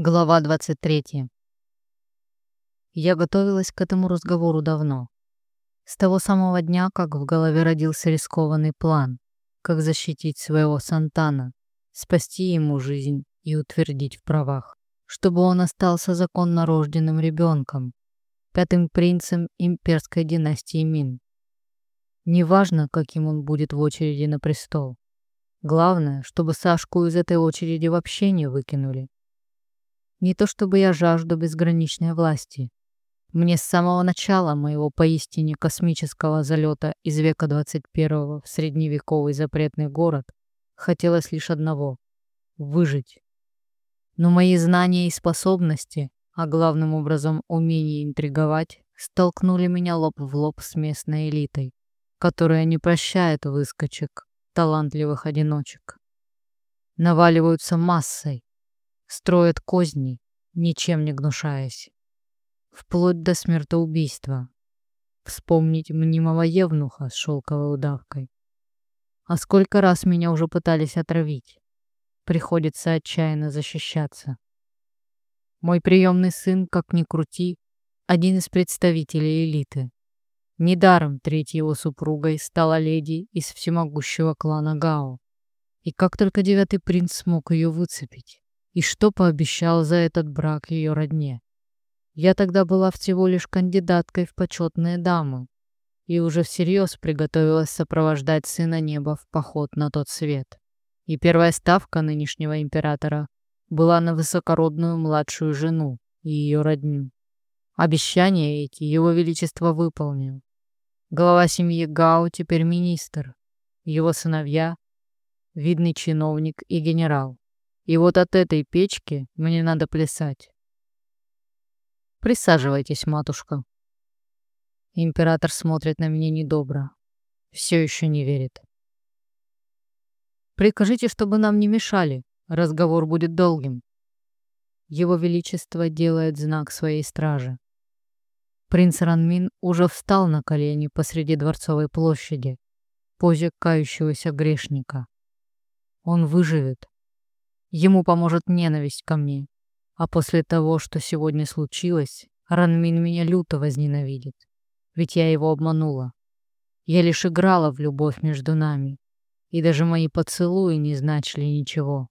Глава 23. Я готовилась к этому разговору давно. С того самого дня, как в голове родился рискованный план, как защитить своего Сантана, спасти ему жизнь и утвердить в правах, чтобы он остался законно рожденным ребенком, пятым принцем имперской династии Мин. Неважно, каким он будет в очереди на престол. Главное, чтобы Сашку из этой очереди вообще не выкинули. Не то чтобы я жажду безграничной власти. Мне с самого начала моего поистине космического залета из века 21 в средневековый запретный город хотелось лишь одного — выжить. Но мои знания и способности, а главным образом умение интриговать, столкнули меня лоб в лоб с местной элитой, которая не прощает выскочек, талантливых одиночек. Наваливаются массой, строят козни, ничем не гнушаясь. Вплоть до смертоубийства. Вспомнить мнимого евнуха с шелковой удавкой. А сколько раз меня уже пытались отравить. Приходится отчаянно защищаться. Мой приемный сын, как ни крути, один из представителей элиты. Недаром третьей его супругой стала леди из всемогущего клана Гао. И как только девятый принц смог ее выцепить и что пообещал за этот брак ее родне. Я тогда была всего лишь кандидаткой в почетные дамы и уже всерьез приготовилась сопровождать сына неба в поход на тот свет. И первая ставка нынешнего императора была на высокородную младшую жену и ее родню. Обещания эти его величество выполнил. Глава семьи Гао теперь министр, его сыновья — видный чиновник и генерал. И вот от этой печки мне надо плясать. Присаживайтесь, матушка. Император смотрит на меня недобро. Все еще не верит. Прикажите, чтобы нам не мешали. Разговор будет долгим. Его Величество делает знак своей стражи. Принц Ранмин уже встал на колени посреди Дворцовой площади, позе кающегося грешника. Он выживет, Ему поможет ненависть ко мне. А после того, что сегодня случилось, Ранмин меня люто возненавидит. Ведь я его обманула. Я лишь играла в любовь между нами. И даже мои поцелуи не значили ничего.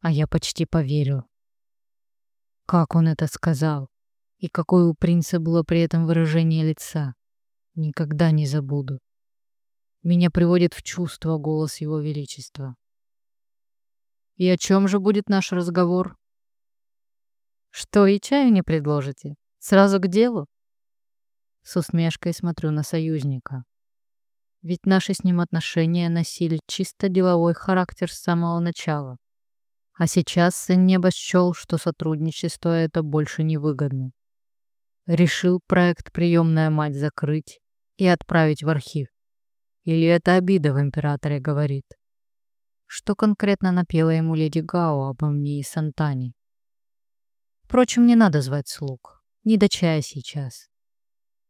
А я почти поверил. Как он это сказал? И какое у принца было при этом выражение лица? Никогда не забуду. Меня приводит в чувство голос его величества. И о чем же будет наш разговор? Что и чаю не предложите? Сразу к делу? С усмешкой смотрю на союзника. Ведь наши с ним отношения носили чисто деловой характер с самого начала. А сейчас сын неба счел, что сотрудничество это больше невыгодно. Решил проект «Приемная мать» закрыть и отправить в архив. Или это обида в императоре говорит? Что конкретно напела ему леди Гао обо мне и Сантане. Впрочем, не надо звать слуг. Не до чая сейчас.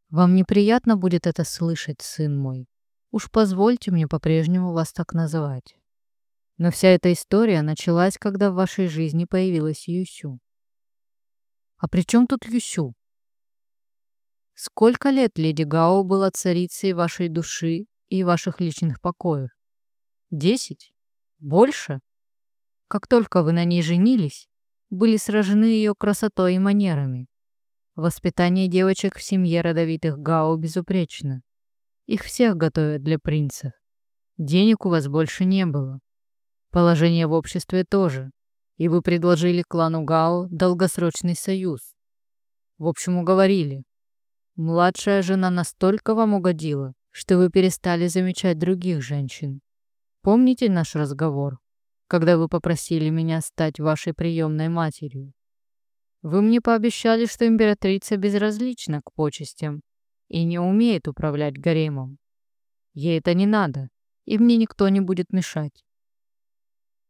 Вам неприятно будет это слышать, сын мой. Уж позвольте мне по-прежнему вас так называть. Но вся эта история началась, когда в вашей жизни появилась Юсю. А при чем тут Юсю? Сколько лет леди Гао была царицей вашей души и ваших личных покоев? Десять? Больше? Как только вы на ней женились, были сражены ее красотой и манерами. Воспитание девочек в семье родовитых Гао безупречно. Их всех готовят для принцев. Денег у вас больше не было. Положение в обществе тоже. И вы предложили клану Гао долгосрочный союз. В общем, уговорили. Младшая жена настолько вам угодила, что вы перестали замечать других женщин. Помните наш разговор, когда вы попросили меня стать вашей приемной матерью? Вы мне пообещали, что императрица безразлична к почестям и не умеет управлять гаремом. Ей это не надо, и мне никто не будет мешать.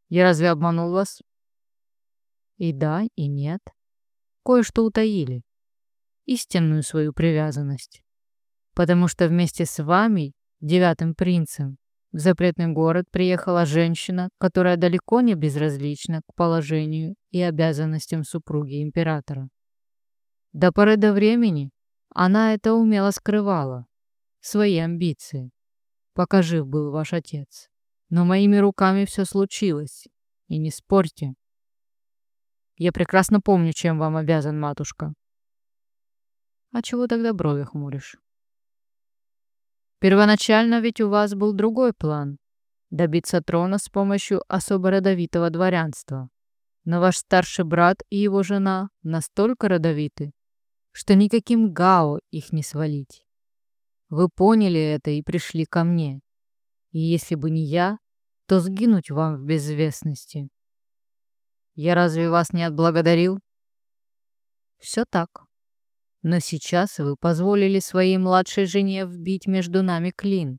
Я разве обманул вас? И да, и нет. Кое-что утаили. Истинную свою привязанность. Потому что вместе с вами, девятым принцем, В запретный город приехала женщина, которая далеко не безразлична к положению и обязанностям супруги императора. До поры до времени она это умело скрывала, свои амбиции, пока жив был ваш отец. Но моими руками все случилось, и не спорьте. Я прекрасно помню, чем вам обязан, матушка. А чего тогда брови хмуришь? Первоначально ведь у вас был другой план — добиться трона с помощью особо родовитого дворянства. Но ваш старший брат и его жена настолько родовиты, что никаким гао их не свалить. Вы поняли это и пришли ко мне. И если бы не я, то сгинуть вам в безвестности. Я разве вас не отблагодарил? Все так. Но сейчас вы позволили своей младшей жене вбить между нами клин.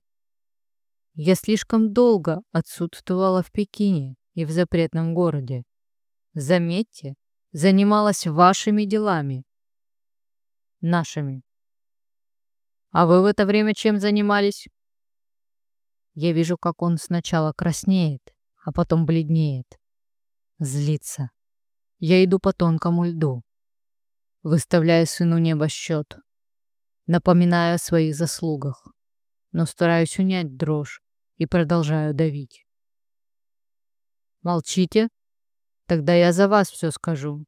Я слишком долго отсутствовала в Пекине и в запретном городе. Заметьте, занималась вашими делами. Нашими. А вы в это время чем занимались? Я вижу, как он сначала краснеет, а потом бледнеет. Злится. Я иду по тонкому льду выставляя сыну небосчет. Напоминаю о своих заслугах, но стараюсь унять дрожь и продолжаю давить. Молчите? Тогда я за вас все скажу.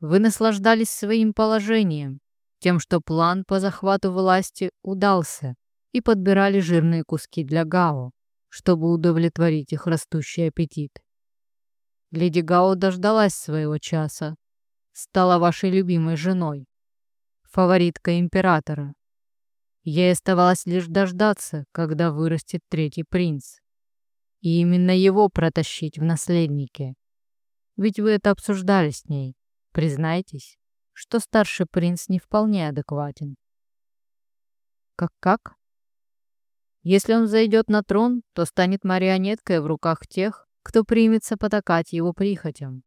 Вы наслаждались своим положением, тем, что план по захвату власти удался, и подбирали жирные куски для Гао, чтобы удовлетворить их растущий аппетит. Леди Гао дождалась своего часа стала вашей любимой женой, фавориткой императора. Ей оставалось лишь дождаться, когда вырастет третий принц. И именно его протащить в наследники. Ведь вы это обсуждали с ней. Признайтесь, что старший принц не вполне адекватен. Как-как? Если он зайдет на трон, то станет марионеткой в руках тех, кто примется потакать его прихотям.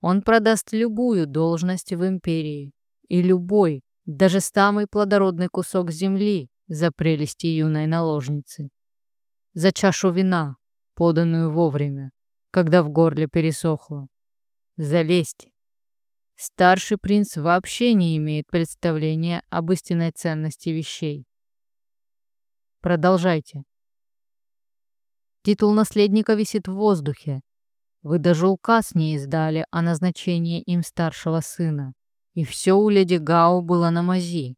Он продаст любую должность в империи и любой, даже самый плодородный кусок земли за прелести юной наложницы. За чашу вина, поданную вовремя, когда в горле пересохло. За лесть. Старший принц вообще не имеет представления об истинной ценности вещей. Продолжайте. Титул наследника висит в воздухе, вы даже указ не издали о назначении им старшего сына. И все у леди Гао было на мази.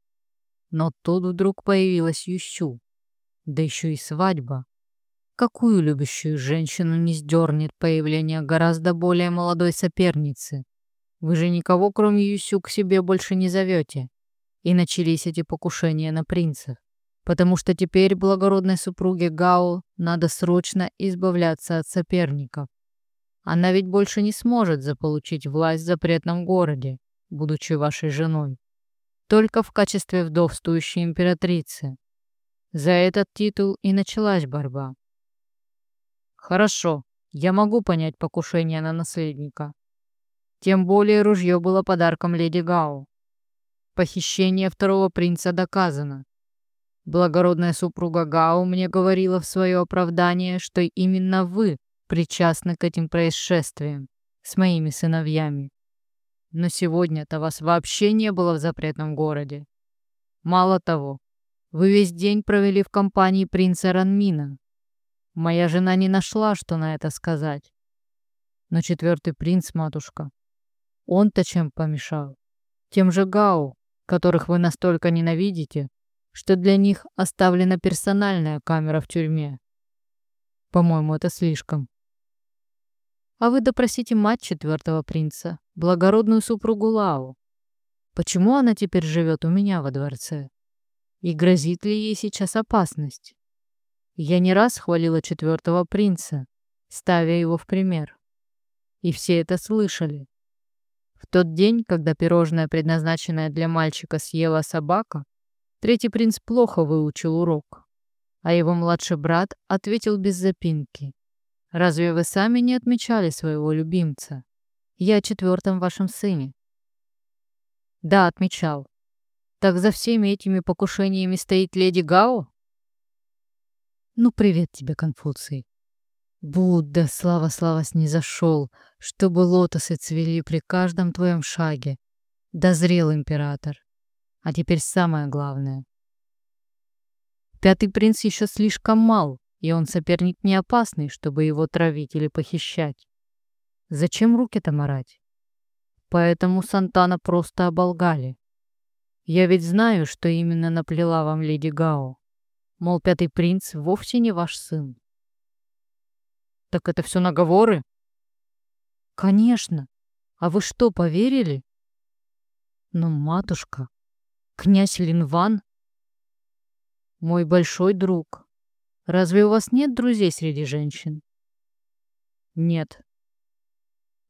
Но тут вдруг появилась Ющу. Да еще и свадьба. Какую любящую женщину не сдернет появление гораздо более молодой соперницы? Вы же никого, кроме Юсю, к себе больше не зовете. И начались эти покушения на принцев. Потому что теперь благородной супруге Гао надо срочно избавляться от соперников. Она ведь больше не сможет заполучить власть в запретном городе, будучи вашей женой. Только в качестве вдовствующей императрицы. За этот титул и началась борьба. Хорошо, я могу понять покушение на наследника. Тем более ружье было подарком леди Гау. Похищение второго принца доказано. Благородная супруга Гау мне говорила в свое оправдание, что именно вы причастны к этим происшествиям с моими сыновьями. Но сегодня-то вас вообще не было в запретном городе. Мало того, вы весь день провели в компании принца Ранмина. Моя жена не нашла, что на это сказать. Но четвертый принц, матушка, он-то чем помешал? Тем же Гау, которых вы настолько ненавидите, что для них оставлена персональная камера в тюрьме. По-моему, это слишком. А вы допросите мать четвертого принца, благородную супругу Лау. Почему она теперь живет у меня во дворце? И грозит ли ей сейчас опасность? Я не раз хвалила четвертого принца, ставя его в пример. И все это слышали. В тот день, когда пирожное, предназначенное для мальчика, съела собака, третий принц плохо выучил урок, а его младший брат ответил без запинки. Разве вы сами не отмечали своего любимца? Я о четвертом вашем сыне. Да, отмечал. Так за всеми этими покушениями стоит леди Гао? Ну, привет тебе, Конфуций. Будда, слава-слава, снизошел, чтобы лотосы цвели при каждом твоем шаге. Дозрел император. А теперь самое главное. Пятый принц еще слишком мал, и он соперник не опасный, чтобы его травить или похищать. Зачем руки-то морать? Поэтому Сантана просто оболгали. Я ведь знаю, что именно наплела вам леди Гао. Мол, пятый принц вовсе не ваш сын. Так это все наговоры? Конечно. А вы что, поверили? Но, матушка, князь Линван мой большой друг. Разве у вас нет друзей среди женщин? Нет.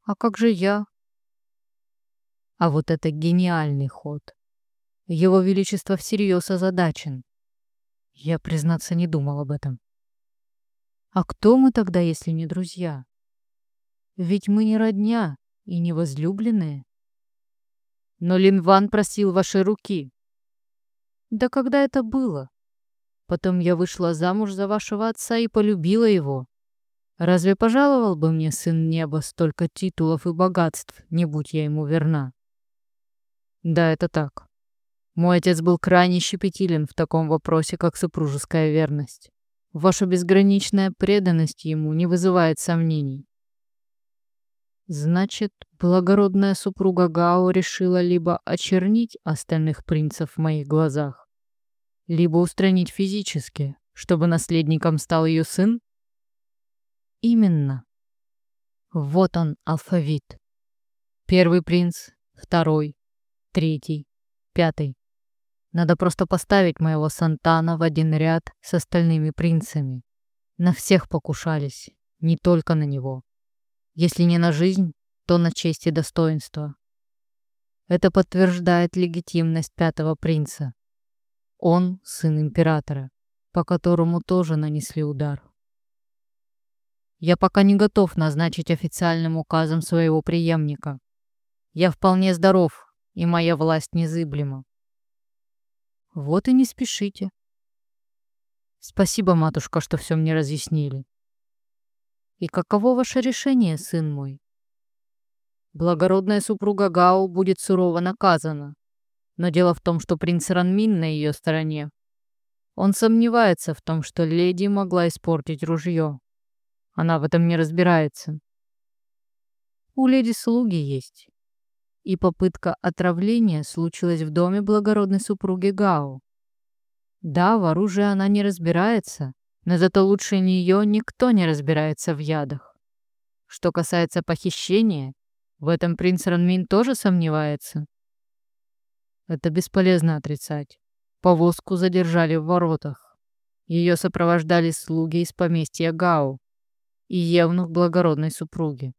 А как же я? А вот это гениальный ход. Его Величество всерьез озадачен. Я, признаться, не думал об этом. А кто мы тогда, если не друзья? Ведь мы не родня и не возлюбленные. Но Линван просил вашей руки. Да когда это было? Потом я вышла замуж за вашего отца и полюбила его. Разве пожаловал бы мне сын неба столько титулов и богатств, не будь я ему верна? Да, это так. Мой отец был крайне щепетилен в таком вопросе, как супружеская верность. Ваша безграничная преданность ему не вызывает сомнений. Значит, благородная супруга Гао решила либо очернить остальных принцев в моих глазах, либо устранить физически, чтобы наследником стал ее сын? Именно. Вот он, алфавит. Первый принц, второй, третий, пятый. Надо просто поставить моего Сантана в один ряд с остальными принцами. На всех покушались, не только на него. Если не на жизнь, то на честь и достоинство. Это подтверждает легитимность пятого принца. Он сын императора, по которому тоже нанесли удар. Я пока не готов назначить официальным указом своего преемника. Я вполне здоров, и моя власть незыблема. Вот и не спешите. Спасибо, матушка, что все мне разъяснили. И каково ваше решение, сын мой? Благородная супруга Гао будет сурово наказана, но дело в том, что принц Ранмин на ее стороне. Он сомневается в том, что леди могла испортить ружье. Она в этом не разбирается. У леди слуги есть. И попытка отравления случилась в доме благородной супруги Гао. Да, в оружии она не разбирается, но зато лучше нее никто не разбирается в ядах. Что касается похищения, в этом принц Ранмин тоже сомневается. Это бесполезно отрицать. Повозку задержали в воротах. Ее сопровождали слуги из поместья Гау и евнух благородной супруги.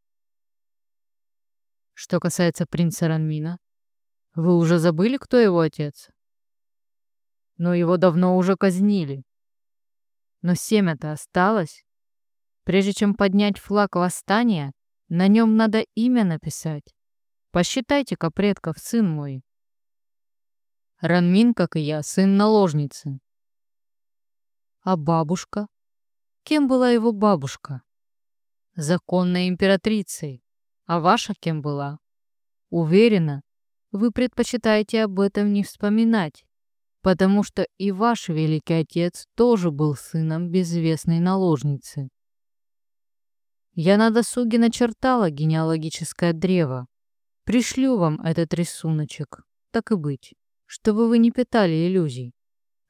Что касается принца Ранмина, вы уже забыли, кто его отец? Но его давно уже казнили. Но семя-то осталось. Прежде чем поднять флаг восстания, на нем надо имя написать. Посчитайте-ка предков, сын мой. Ранмин, как и я, сын наложницы. А бабушка? Кем была его бабушка? Законной императрицей. А ваша кем была? Уверена, вы предпочитаете об этом не вспоминать, потому что и ваш великий отец тоже был сыном безвестной наложницы. Я на досуге начертала генеалогическое древо. Пришлю вам этот рисуночек, так и быть чтобы вы не питали иллюзий.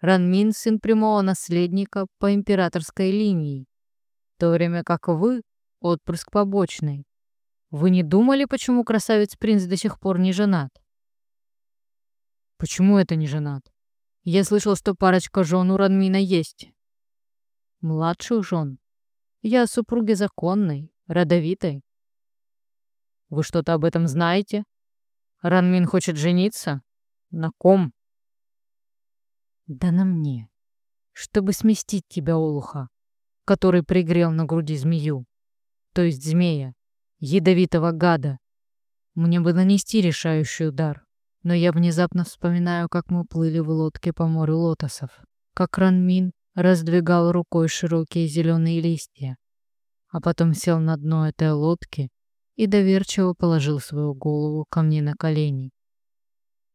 Ранмин — сын прямого наследника по императорской линии, в то время как вы — отпрыск побочный. Вы не думали, почему красавец-принц до сих пор не женат? Почему это не женат? Я слышал, что парочка жен у Ранмина есть. Младших жен. Я о супруге законной, родовитой. Вы что-то об этом знаете? Ранмин хочет жениться? На ком? Да на мне. Чтобы сместить тебя, Олуха, который пригрел на груди змею. То есть змея, ядовитого гада. Мне бы нанести решающий удар. Но я внезапно вспоминаю, как мы плыли в лодке по морю лотосов. Как Ранмин раздвигал рукой широкие зеленые листья, а потом сел на дно этой лодки и доверчиво положил свою голову ко мне на колени.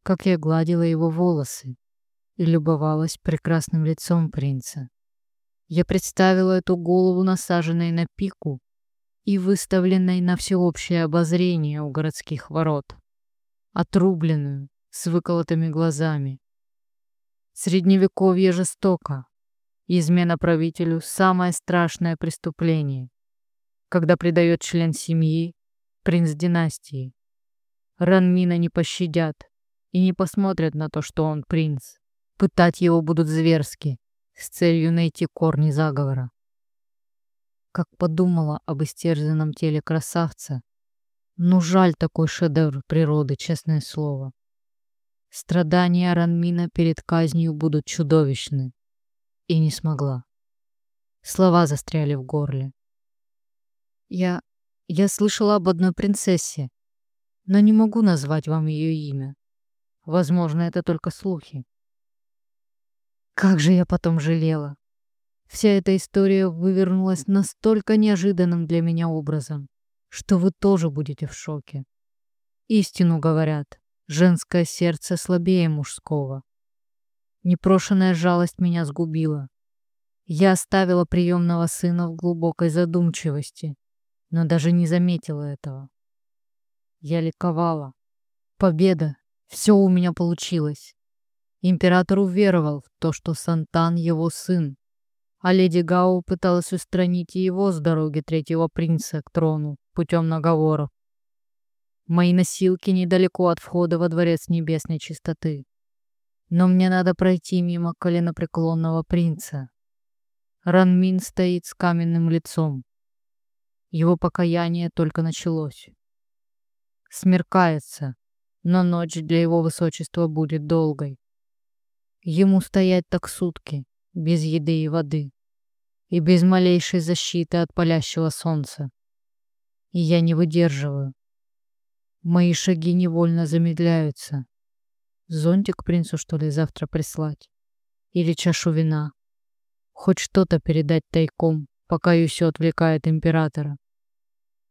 Как я гладила его волосы и любовалась прекрасным лицом принца. Я представила эту голову, насаженной на пику и выставленной на всеобщее обозрение у городских ворот, отрубленную, с выколотыми глазами. Средневековье жестоко. Измена правителю – самое страшное преступление, когда предает член семьи, принц династии. Ранмина не пощадят и не посмотрят на то, что он принц. Пытать его будут зверски, с целью найти корни заговора. Как подумала об истерзанном теле красавца, ну жаль такой шедевр природы, честное слово. Страдания Ранмина перед казнью будут чудовищны. И не смогла. Слова застряли в горле. Я... я слышала об одной принцессе, но не могу назвать вам ее имя. Возможно, это только слухи. Как же я потом жалела. Вся эта история вывернулась настолько неожиданным для меня образом, что вы тоже будете в шоке. Истину говорят, женское сердце слабее мужского. Непрошенная жалость меня сгубила. Я оставила приемного сына в глубокой задумчивости, но даже не заметила этого. Я ликовала. Победа. Все у меня получилось. Император уверовал в то, что Сантан его сын, а леди Гау пыталась устранить его с дороги третьего принца к трону путем наговоров. Мои носилки недалеко от входа во дворец небесной чистоты. Но мне надо пройти мимо коленопреклонного принца. Ранмин стоит с каменным лицом. Его покаяние только началось. Смеркается, но ночь для его высочества будет долгой. Ему стоять так сутки, без еды и воды, и без малейшей защиты от палящего солнца. И я не выдерживаю. Мои шаги невольно замедляются. Зонтик принцу, что ли, завтра прислать? Или чашу вина? Хоть что-то передать тайком, пока Юсё отвлекает императора.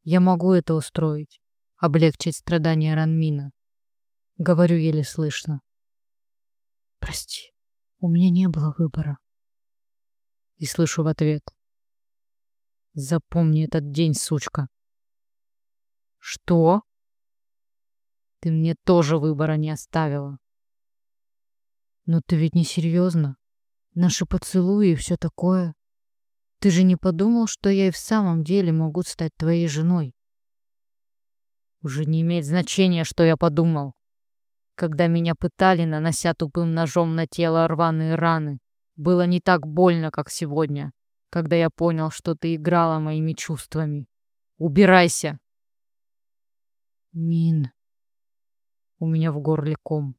Я могу это устроить, облегчить страдания Ранмина. Говорю еле слышно. Прости, у меня не было выбора. И слышу в ответ. Запомни этот день, сучка. Что? Ты мне тоже выбора не оставила. Но ты ведь не серьезно. Наши поцелуи и все такое. Ты же не подумал, что я и в самом деле могу стать твоей женой? Уже не имеет значения, что я подумал когда меня пытали, нанося тупым ножом на тело рваные раны. Было не так больно, как сегодня, когда я понял, что ты играла моими чувствами. Убирайся!» «Мин...» У меня в горле ком.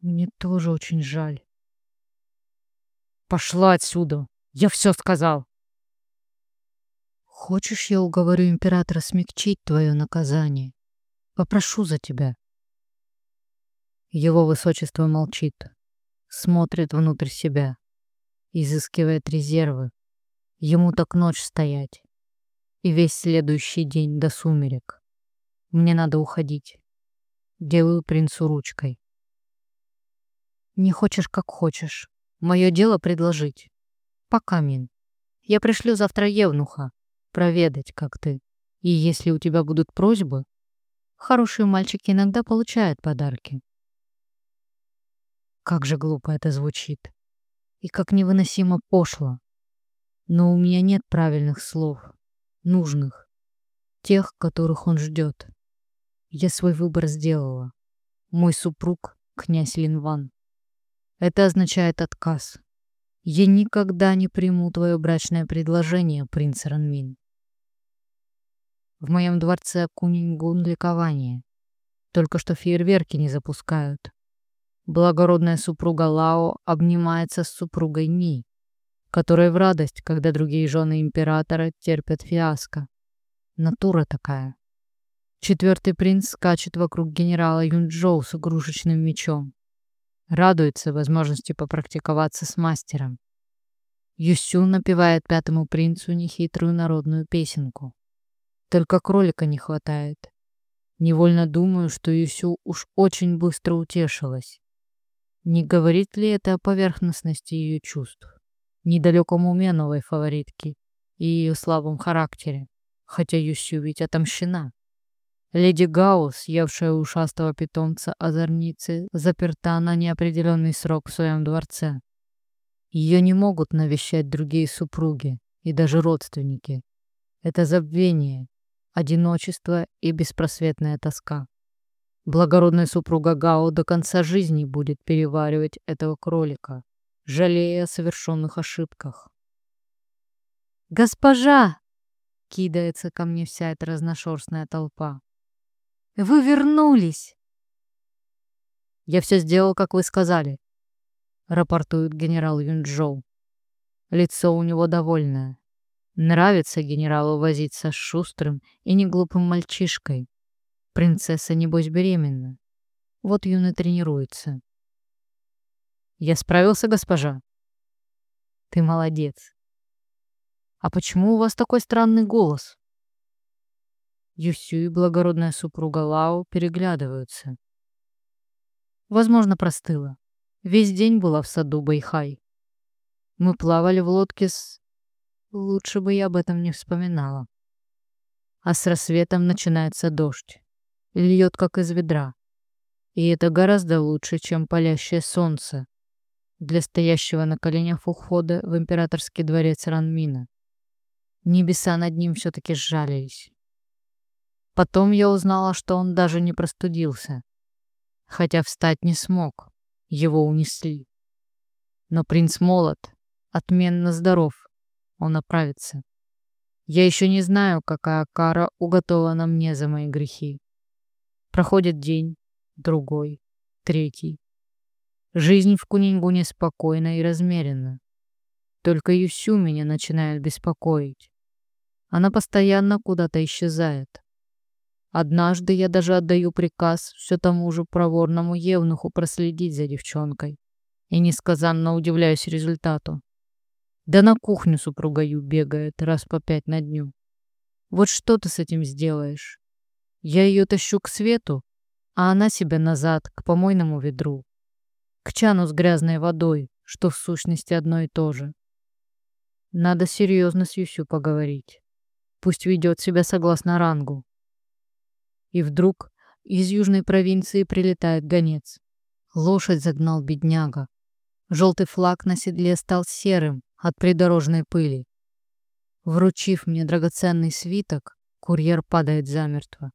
Мне тоже очень жаль. Пошла отсюда. Я все сказал. Хочешь, я уговорю императора смягчить твое наказание? Попрошу за тебя. Его высочество молчит, смотрит внутрь себя, изыскивает резервы. Ему так ночь стоять. И весь следующий день до сумерек. Мне надо уходить. Делаю принцу ручкой. Не хочешь, как хочешь. Мое дело предложить. Пока, Мин. Я пришлю завтра Евнуха проведать, как ты. И если у тебя будут просьбы, хорошие мальчики иногда получают подарки. Как же глупо это звучит. И как невыносимо пошло. Но у меня нет правильных слов. Нужных. Тех, которых он ждет. Я свой выбор сделала. Мой супруг — князь Линван. Это означает отказ. Я никогда не приму твое брачное предложение, принц Ранмин. В моем дворце Кунингун ликование. Только что фейерверки не запускают. Благородная супруга Лао обнимается с супругой Ми, которая в радость, когда другие жены императора терпят фиаско. Натура такая. Четвертый принц скачет вокруг генерала Юнчжоу с игрушечным мечом. Радуется возможности попрактиковаться с мастером. Юсю напевает пятому принцу нехитрую народную песенку. Только кролика не хватает. Невольно думаю, что Юсю уж очень быстро утешилась. Не говорит ли это о поверхностности ее чувств, недалеком уме новой фаворитки и ее слабом характере, хотя Юсю ведь отомщена. Леди Гаус, съевшая ушастого питомца озорницы, заперта на неопределенный срок в своем дворце. Ее не могут навещать другие супруги и даже родственники. Это забвение, одиночество и беспросветная тоска. Благородная супруга Гао до конца жизни будет переваривать этого кролика, жалея о совершенных ошибках. «Госпожа!» — кидается ко мне вся эта разношерстная толпа. «Вы вернулись!» «Я все сделал, как вы сказали», рапортует генерал Юнчжоу. Лицо у него довольное. Нравится генералу возиться с шустрым и неглупым мальчишкой. Принцесса, небось, беременна. Вот Юн и тренируется. Я справился, госпожа. Ты молодец. А почему у вас такой странный голос? Юсю и благородная супруга Лао переглядываются. Возможно, простыла. Весь день была в саду Байхай. Мы плавали в лодке с... Лучше бы я об этом не вспоминала. А с рассветом начинается дождь. Льет, как из ведра. И это гораздо лучше, чем палящее солнце для стоящего на коленях у входа в императорский дворец Ранмина. Небеса над ним все-таки сжалились. Потом я узнала, что он даже не простудился, хотя встать не смог его унесли. Но принц молод, отменно здоров, он оправится. Я еще не знаю, какая кара уготована мне за мои грехи. Проходит день, другой, третий. Жизнь в Кунингуне спокойна и размеренна. Только Юсю меня начинает беспокоить. Она постоянно куда-то исчезает. Однажды я даже отдаю приказ все тому же проворному евнуху проследить за девчонкой. И несказанно удивляюсь результату. Да на кухню супруга бегает раз по пять на дню. Вот что ты с этим сделаешь? Я ее тащу к свету, а она себя назад, к помойному ведру. К чану с грязной водой, что в сущности одно и то же. Надо серьезно с Юсю поговорить. Пусть ведет себя согласно рангу, и вдруг из южной провинции прилетает гонец. Лошадь загнал бедняга. Желтый флаг на седле стал серым от придорожной пыли. Вручив мне драгоценный свиток, курьер падает замертво.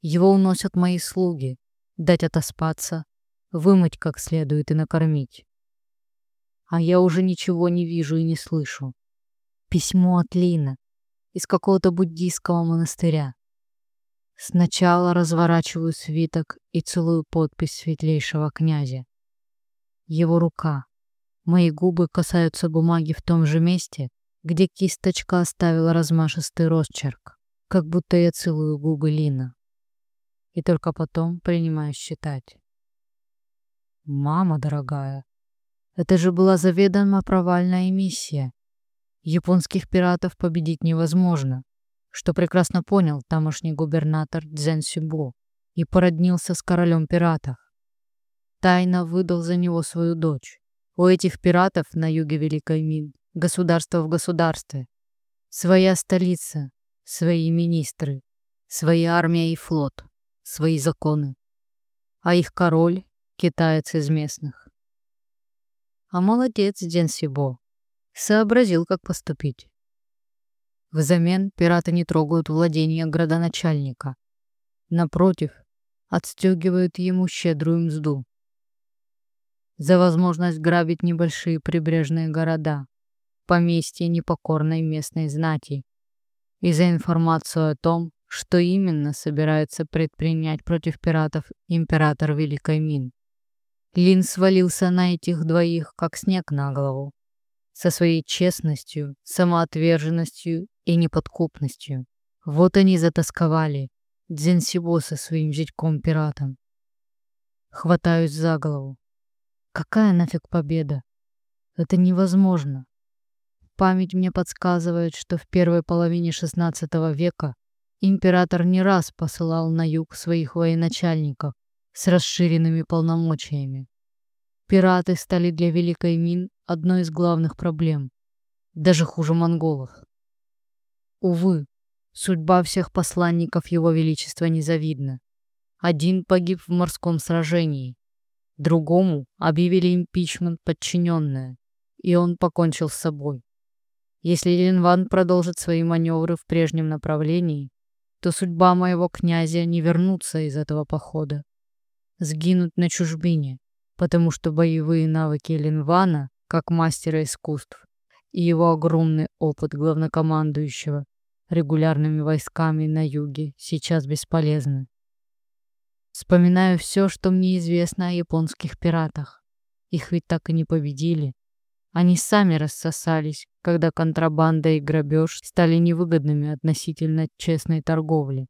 Его уносят мои слуги, дать отоспаться, вымыть как следует и накормить. А я уже ничего не вижу и не слышу. Письмо от Лина из какого-то буддийского монастыря. Сначала разворачиваю свиток и целую подпись светлейшего князя. Его рука. Мои губы касаются бумаги в том же месте, где кисточка оставила размашистый росчерк, как будто я целую губы Лина. И только потом принимаю считать. Мама дорогая, это же была заведомо провальная миссия. Японских пиратов победить невозможно что прекрасно понял тамошний губернатор Дзен Сюбо и породнился с королем пиратов. Тайно выдал за него свою дочь. У этих пиратов на юге Великой Мин государство в государстве. Своя столица, свои министры, своя армия и флот, свои законы. А их король — китаец из местных. А молодец Дзен Сибо. Сообразил, как поступить. Взамен пираты не трогают владения градоначальника. Напротив, отстегивают ему щедрую мзду. За возможность грабить небольшие прибрежные города, поместья непокорной местной знати и за информацию о том, что именно собирается предпринять против пиратов император Великой Мин. Лин свалился на этих двоих, как снег на голову со своей честностью, самоотверженностью и неподкупностью. Вот они затасковали, Дзенсибо со своим зятьком-пиратом. Хватаюсь за голову. Какая нафиг победа? Это невозможно. память мне подсказывает, что в первой половине XVI века император не раз посылал на юг своих военачальников с расширенными полномочиями. Пираты стали для Великой Мин одной из главных проблем, даже хуже монголов. Увы, судьба всех посланников Его Величества незавидна. Один погиб в морском сражении, другому объявили импичмент подчиненная, и он покончил с собой. Если Линван продолжит свои маневры в прежнем направлении, то судьба моего князя не вернуться из этого похода. Сгинут на чужбине, потому что боевые навыки Линвана, как мастера искусств, и его огромный опыт главнокомандующего регулярными войсками на юге сейчас бесполезны. Вспоминаю все, что мне известно о японских пиратах. Их ведь так и не победили. Они сами рассосались, когда контрабанда и грабеж стали невыгодными относительно честной торговли.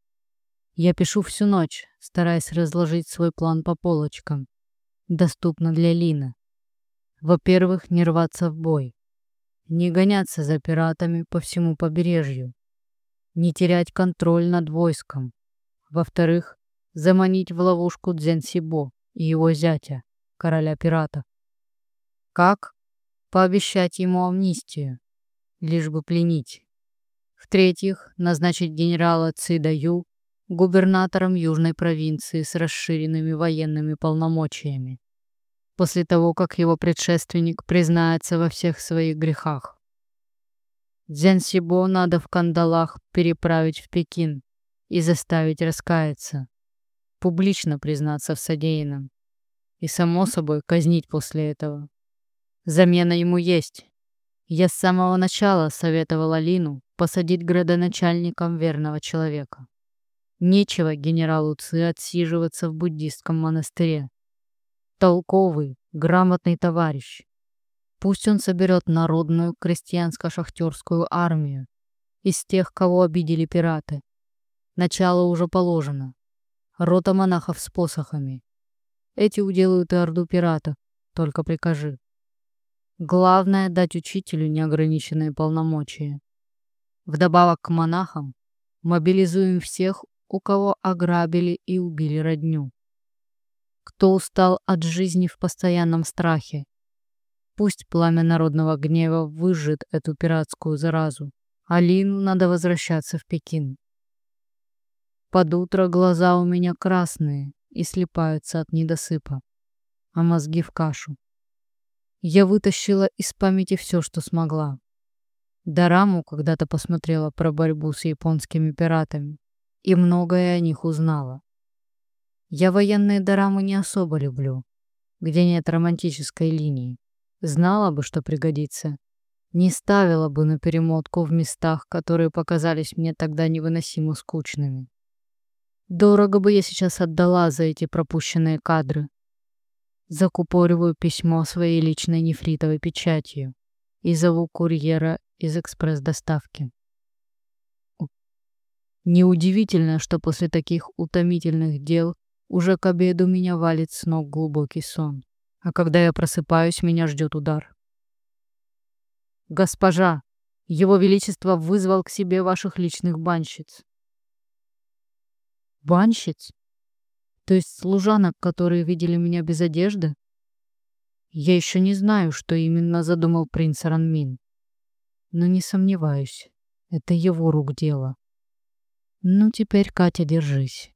Я пишу всю ночь, стараясь разложить свой план по полочкам. Доступно для Лина. Во-первых, не рваться в бой. Не гоняться за пиратами по всему побережью. Не терять контроль над войском. Во-вторых, заманить в ловушку Дзенсибо и его зятя, короля пиратов. Как? Пообещать ему амнистию, лишь бы пленить. В-третьих, назначить генерала Цидаю губернатором южной провинции с расширенными военными полномочиями, после того, как его предшественник признается во всех своих грехах. Дзянсибо надо в кандалах переправить в Пекин и заставить раскаяться публично признаться в содеянном и, само собой, казнить после этого. Замена ему есть. Я с самого начала советовала Лину посадить градоначальником верного человека. Нечего генералу Ци отсиживаться в буддистском монастыре. Толковый, грамотный товарищ. Пусть он соберет народную крестьянско-шахтерскую армию из тех, кого обидели пираты. Начало уже положено рота монахов с посохами. Эти уделают и орду пиратов, только прикажи. Главное — дать учителю неограниченные полномочия. Вдобавок к монахам мобилизуем всех, у кого ограбили и убили родню. Кто устал от жизни в постоянном страхе, пусть пламя народного гнева выжжет эту пиратскую заразу. Алину надо возвращаться в Пекин. Под утро глаза у меня красные и слепаются от недосыпа, а мозги в кашу. Я вытащила из памяти все, что смогла. Дораму когда-то посмотрела про борьбу с японскими пиратами и многое о них узнала. Я военные дорамы не особо люблю, где нет романтической линии. Знала бы, что пригодится. Не ставила бы на перемотку в местах, которые показались мне тогда невыносимо скучными. Дорого бы я сейчас отдала за эти пропущенные кадры. Закупориваю письмо своей личной нефритовой печатью и зову курьера из экспресс-доставки. Неудивительно, что после таких утомительных дел уже к обеду меня валит с ног глубокий сон, а когда я просыпаюсь, меня ждет удар. «Госпожа, его Величество вызвал к себе ваших личных банщиц. Банщиц? То есть служанок, которые видели меня без одежды? Я еще не знаю, что именно задумал принц Ранмин. Но не сомневаюсь, это его рук дело. Ну, теперь, Катя, держись.